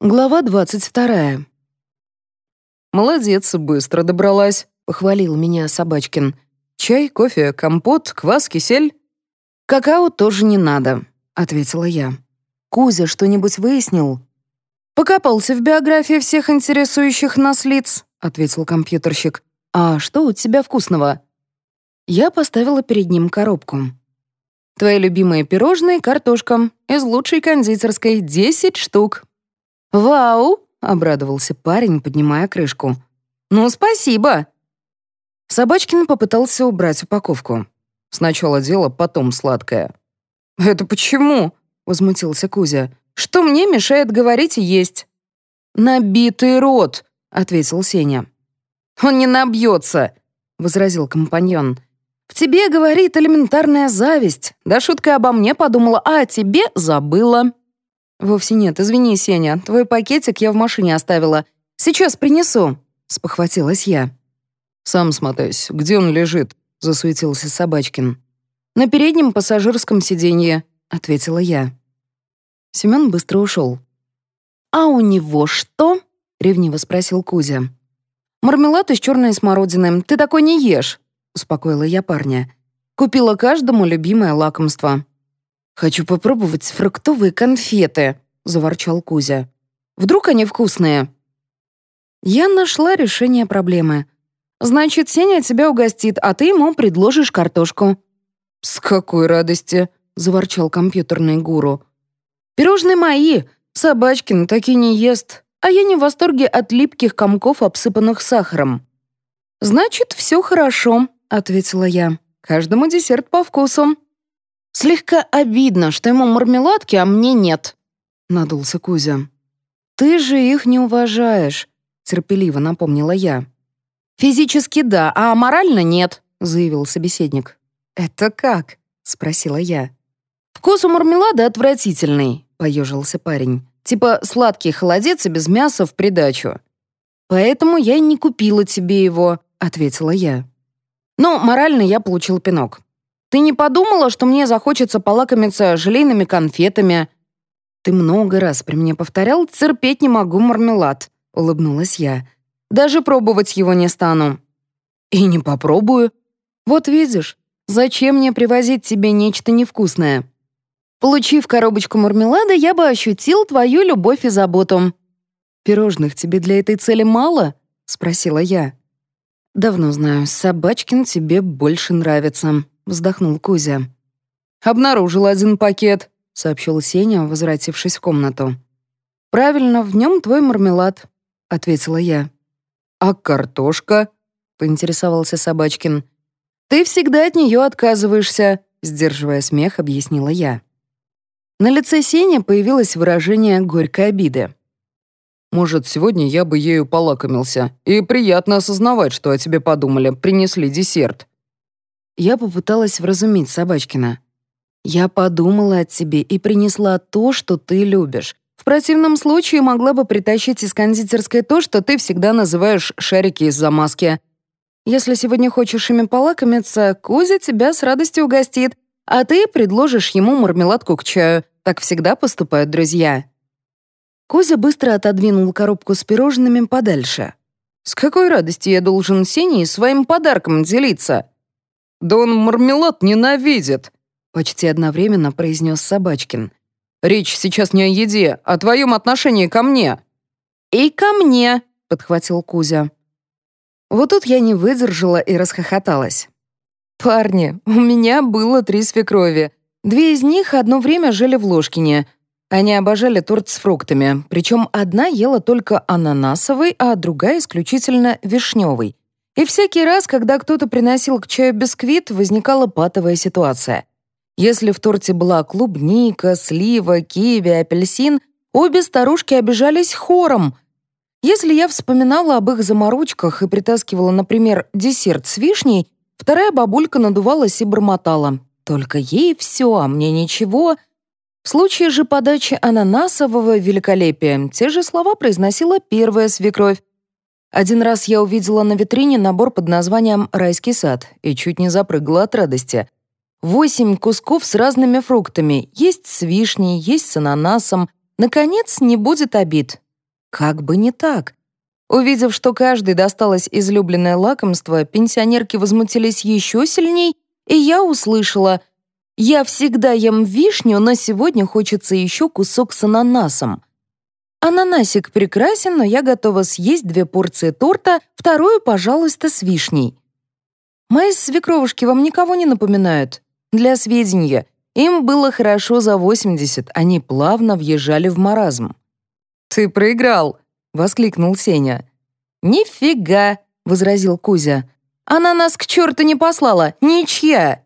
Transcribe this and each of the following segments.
Глава двадцать вторая. «Молодец, быстро добралась», — похвалил меня Собачкин. «Чай, кофе, компот, квас, кисель?» «Какао тоже не надо», — ответила я. «Кузя что-нибудь выяснил?» «Покопался в биографии всех интересующих нас лиц», — ответил компьютерщик. «А что у тебя вкусного?» Я поставила перед ним коробку. «Твои любимые пирожные, картошка. Из лучшей кондитерской. Десять штук. «Вау!» — обрадовался парень, поднимая крышку. «Ну, спасибо!» Собачкин попытался убрать упаковку. «Сначала дело, потом сладкое». «Это почему?» — возмутился Кузя. «Что мне мешает говорить и есть?» «Набитый рот!» — ответил Сеня. «Он не набьется!» — возразил компаньон. «В тебе, говорит, элементарная зависть. Да шутка обо мне подумала, а о тебе забыла». «Вовсе нет, извини, Сеня, твой пакетик я в машине оставила. Сейчас принесу», — спохватилась я. «Сам смотаюсь, где он лежит?» — засуетился Собачкин. «На переднем пассажирском сиденье», — ответила я. Семен быстро ушел. «А у него что?» — ревниво спросил Кузя. «Мармелад из черной смородины. Ты такой не ешь», — успокоила я парня. «Купила каждому любимое лакомство. «Хочу попробовать фруктовые конфеты», — заворчал Кузя. «Вдруг они вкусные?» Я нашла решение проблемы. «Значит, Сеня тебя угостит, а ты ему предложишь картошку». «С какой радости!» — заворчал компьютерный гуру. «Пирожные мои! Собачкин таки не ест, а я не в восторге от липких комков, обсыпанных сахаром». «Значит, все хорошо», — ответила я. «Каждому десерт по вкусу». Слегка обидно, что ему мармеладки, а мне нет», — надулся Кузя. «Ты же их не уважаешь», — терпеливо напомнила я. «Физически да, а морально нет», — заявил собеседник. «Это как?» — спросила я. «Вкус у мармелада отвратительный», — поежился парень. «Типа сладкий холодец и без мяса в придачу». «Поэтому я не купила тебе его», — ответила я. «Но морально я получил пинок. Ты не подумала, что мне захочется полакомиться желейными конфетами?» «Ты много раз при мне повторял, терпеть не могу мармелад», — улыбнулась я. «Даже пробовать его не стану». «И не попробую». «Вот видишь, зачем мне привозить тебе нечто невкусное?» «Получив коробочку мармелада, я бы ощутил твою любовь и заботу». «Пирожных тебе для этой цели мало?» — спросила я. «Давно знаю, Собачкин тебе больше нравится», вздохнул Кузя. «Обнаружил один пакет», — сообщил Сеня, возвратившись в комнату. «Правильно, в нем твой мармелад», — ответила я. «А картошка?» — поинтересовался Собачкин. «Ты всегда от нее отказываешься», — сдерживая смех, объяснила я. На лице Сени появилось выражение горькой обиды. «Может, сегодня я бы ею полакомился. И приятно осознавать, что о тебе подумали, принесли десерт», я попыталась вразумить Собачкина. «Я подумала о тебе и принесла то, что ты любишь. В противном случае могла бы притащить из кондитерской то, что ты всегда называешь шарики из-за маски. Если сегодня хочешь ими полакомиться, Кузя тебя с радостью угостит, а ты предложишь ему мармеладку к чаю. Так всегда поступают друзья». Кузя быстро отодвинул коробку с пирожными подальше. «С какой радостью я должен Сеней своим подарком делиться?» «Да он мармелад ненавидит», — почти одновременно произнес Собачкин. «Речь сейчас не о еде, а о твоем отношении ко мне». «И ко мне», — подхватил Кузя. Вот тут я не выдержала и расхохоталась. «Парни, у меня было три свекрови. Две из них одно время жили в Ложкине. Они обожали торт с фруктами, причем одна ела только ананасовый, а другая исключительно вишневый. И всякий раз, когда кто-то приносил к чаю бисквит, возникала патовая ситуация. Если в торте была клубника, слива, киви, апельсин, обе старушки обижались хором. Если я вспоминала об их заморочках и притаскивала, например, десерт с вишней, вторая бабулька надувалась и бормотала. «Только ей все, а мне ничего». В случае же подачи ананасового великолепия те же слова произносила первая свекровь, один раз я увидела на витрине набор под названием «Райский сад» и чуть не запрыгала от радости. Восемь кусков с разными фруктами. Есть с вишней, есть с ананасом. Наконец, не будет обид. как бы не так. Увидев, что каждый досталось излюбленное лакомство, пенсионерки возмутились еще сильней, и я услышала «Я всегда ем вишню, но сегодня хочется еще кусок с ананасом». Ананасик прекрасен, но я готова съесть две порции торта, вторую, пожалуйста, с вишней. Мои свекровушки вам никого не напоминают? Для сведения, им было хорошо за 80, они плавно въезжали в маразм. «Ты проиграл!» — воскликнул Сеня. «Нифига!» — возразил Кузя. «Она нас к черту не послала! Ничья!»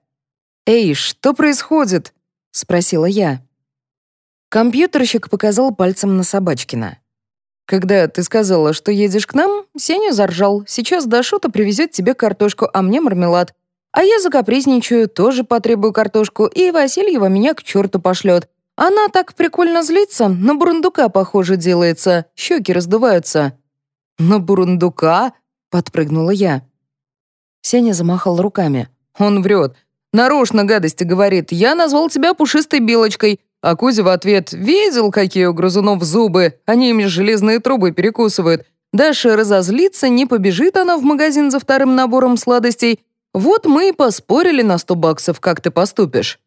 «Эй, что происходит?» — спросила я. Компьютерщик показал пальцем на Собачкина. «Когда ты сказала, что едешь к нам, Сеня заржал. Сейчас Дашота привезет тебе картошку, а мне мармелад. А я закапризничаю, тоже потребую картошку, и Васильева меня к черту пошлет. Она так прикольно злится, на бурундука похоже делается, щеки раздуваются». «На бурундука?» — подпрыгнула я. Сеня замахал руками. «Он врет. Нарочно гадости говорит. Я назвал тебя пушистой белочкой». А Кузя в ответ «Видел, какие у грызунов зубы? Они ими железные трубы перекусывают. Даша разозлится, не побежит она в магазин за вторым набором сладостей. Вот мы и поспорили на сто баксов, как ты поступишь».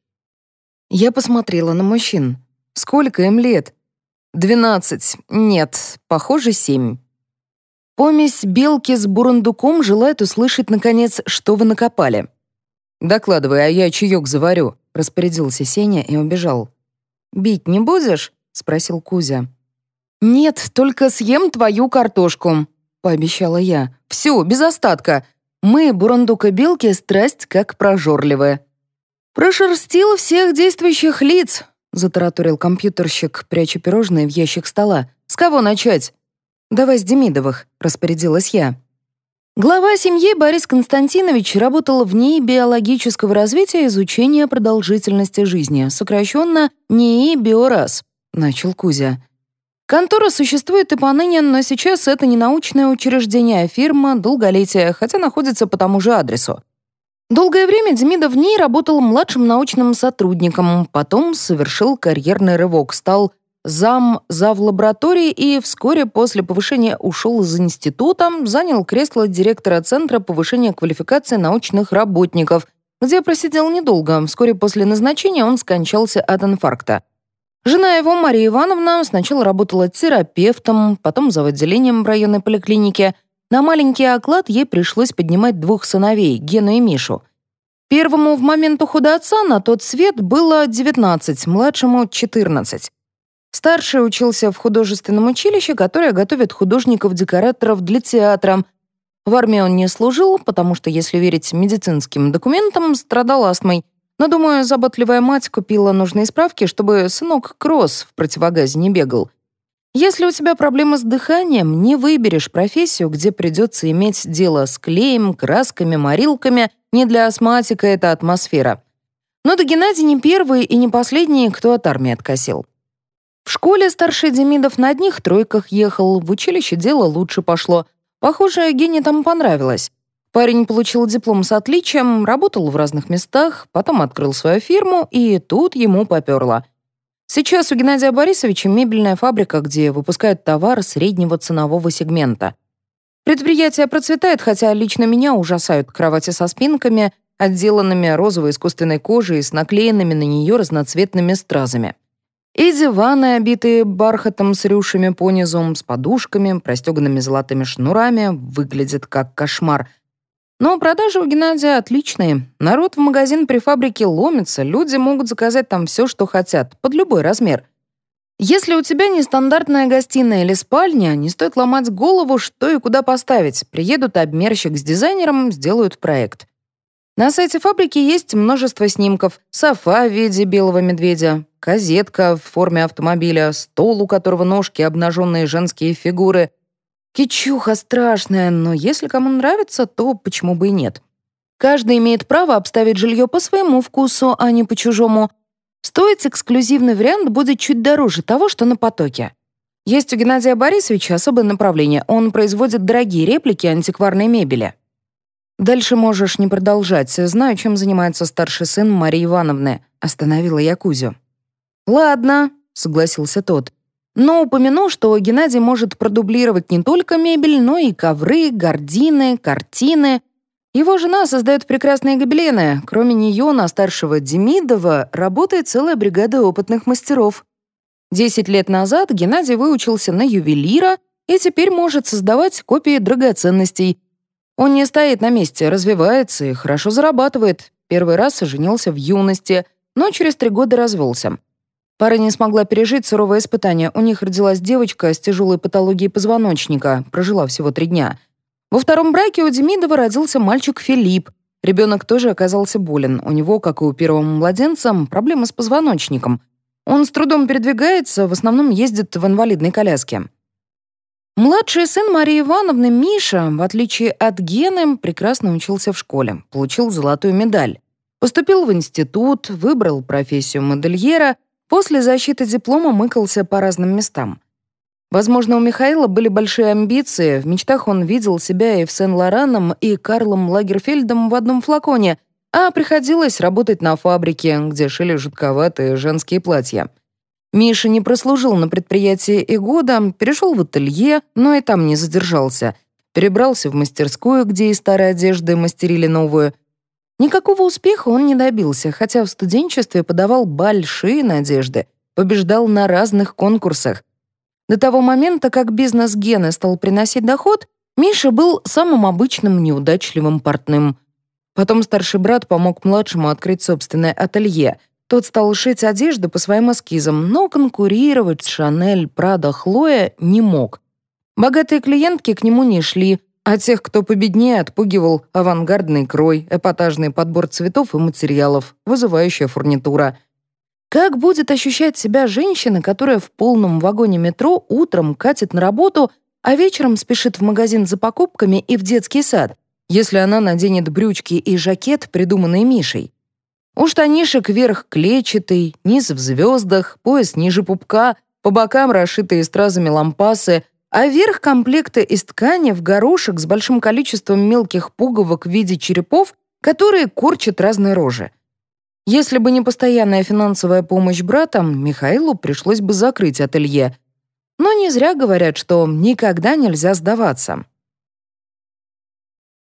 Я посмотрела на мужчин. Сколько им лет? Двенадцать. Нет, похоже, семь. Помесь белки с бурундуком желает услышать, наконец, что вы накопали. «Докладывай, а я чаек заварю», — распорядился Сеня и убежал. «Бить не будешь?» — спросил Кузя. «Нет, только съем твою картошку», — пообещала я. «Все, без остатка. Мы, бурундука белки, страсть как прожорливая». «Прошерстил всех действующих лиц», — затараторил компьютерщик, пряча пирожные в ящик стола. «С кого начать?» «Давай с Демидовых», — распорядилась я. Глава семьи Борис Константинович работал в биологического развития изучения продолжительности жизни, сокращенно НИИ Биорас, начал Кузя. Контора существует и поныне, но сейчас это не научное учреждение, а фирма долголетия, хотя находится по тому же адресу. Долгое время Демидов в ней работал младшим научным сотрудником, потом совершил карьерный рывок, стал зам зав лаборатории и вскоре после повышения ушел из института, занял кресло директора Центра повышения квалификации научных работников, где просидел недолго. Вскоре после назначения он скончался от инфаркта. Жена его, Мария Ивановна, сначала работала терапевтом, потом за отделением в районной поликлинике – на маленький оклад ей пришлось поднимать двух сыновей, Гену и Мишу. Первому в момент ухода отца на тот свет было 19, младшему — 14. Старший учился в художественном училище, которое готовит художников-декораторов для театра. В армии он не служил, потому что, если верить медицинским документам, страдал астмой. Но, думаю, заботливая мать купила нужные справки, чтобы сынок Кросс в противогазе не бегал. Если у тебя проблемы с дыханием, не выберешь профессию, где придется иметь дело с клеем, красками, морилками. Не для астматика это атмосфера. Но до Геннадий не первый и не последний, кто от армии откосил. В школе старший Демидов на одних тройках ехал, в училище дело лучше пошло. Похоже, Гене там понравилось. Парень получил диплом с отличием, работал в разных местах, потом открыл свою фирму, и тут ему поперло — Сейчас у Геннадия Борисовича мебельная фабрика, где выпускают товар среднего ценового сегмента. Предприятие процветает, хотя лично меня ужасают кровати со спинками, отделанными розовой искусственной кожей с наклеенными на нее разноцветными стразами. И диваны, обитые бархатом с рюшами понизу, с подушками, простеганными золотыми шнурами, выглядят как кошмар — но продажи у Геннадия отличные. Народ в магазин при фабрике ломится, люди могут заказать там все, что хотят, под любой размер. Если у тебя нестандартная гостиная или спальня, не стоит ломать голову, что и куда поставить. Приедут обмерщик с дизайнером, сделают проект. На сайте фабрики есть множество снимков. Софа в виде белого медведя, козетка в форме автомобиля, стол, у которого ножки, обнаженные женские фигуры — Кичуха страшная, но если кому нравится, то почему бы и нет. Каждый имеет право обставить жилье по своему вкусу, а не по чужому. Стоить эксклюзивный вариант будет чуть дороже того, что на потоке. Есть у Геннадия Борисовича особое направление. Он производит дорогие реплики антикварной мебели. Дальше можешь не продолжать. Знаю, чем занимается старший сын Марии Ивановны. Остановила я Кузю. Ладно, согласился тот. Но упомяну, что Геннадий может продублировать не только мебель, но и ковры, гардины, картины. Его жена создает прекрасные гобелены. Кроме нее на старшего Демидова работает целая бригада опытных мастеров. Десять лет назад Геннадий выучился на ювелира и теперь может создавать копии драгоценностей. Он не стоит на месте, развивается и хорошо зарабатывает. Первый раз женился в юности, но через три года развелся. Пара не смогла пережить суровое испытание. У них родилась девочка с тяжелой патологией позвоночника, прожила всего три дня. Во втором браке у Демидова родился мальчик Филипп. Ребенок тоже оказался болен. У него, как и у первого младенца, проблемы с позвоночником. Он с трудом передвигается, в основном ездит в инвалидной коляске. Младший сын Марии Ивановны, Миша, в отличие от Гены, прекрасно учился в школе, получил золотую медаль. Поступил в институт, выбрал профессию модельера, после защиты диплома мыкался по разным местам. Возможно, у Михаила были большие амбиции, в мечтах он видел себя и в Сен-Лораном, и Карлом Лагерфельдом в одном флаконе, а приходилось работать на фабрике, где шили жутковатые женские платья. Миша не прослужил на предприятии и года, перешел в ателье, но и там не задержался. Перебрался в мастерскую, где из старой одежды мастерили новую. Никакого успеха он не добился, хотя в студенчестве подавал большие надежды, побеждал на разных конкурсах. До того момента, как бизнес Гены стал приносить доход, Миша был самым обычным неудачливым портным. Потом старший брат помог младшему открыть собственное ателье. Тот стал шить одежду по своим эскизам, но конкурировать с Шанель, Прада, Хлоя не мог. Богатые клиентки к нему не шли, а тех, кто победнее, отпугивал авангардный крой, эпатажный подбор цветов и материалов, вызывающая фурнитура. Как будет ощущать себя женщина, которая в полном вагоне метро утром катит на работу, а вечером спешит в магазин за покупками и в детский сад, если она наденет брючки и жакет, придуманный Мишей? У штанишек верх клетчатый, низ в звездах, пояс ниже пупка, по бокам расшитые стразами лампасы — а верх комплекта из ткани в горошек с большим количеством мелких пуговок в виде черепов, которые корчат разные рожи. Если бы не постоянная финансовая помощь братам, Михаилу пришлось бы закрыть ателье. Но не зря говорят, что никогда нельзя сдаваться.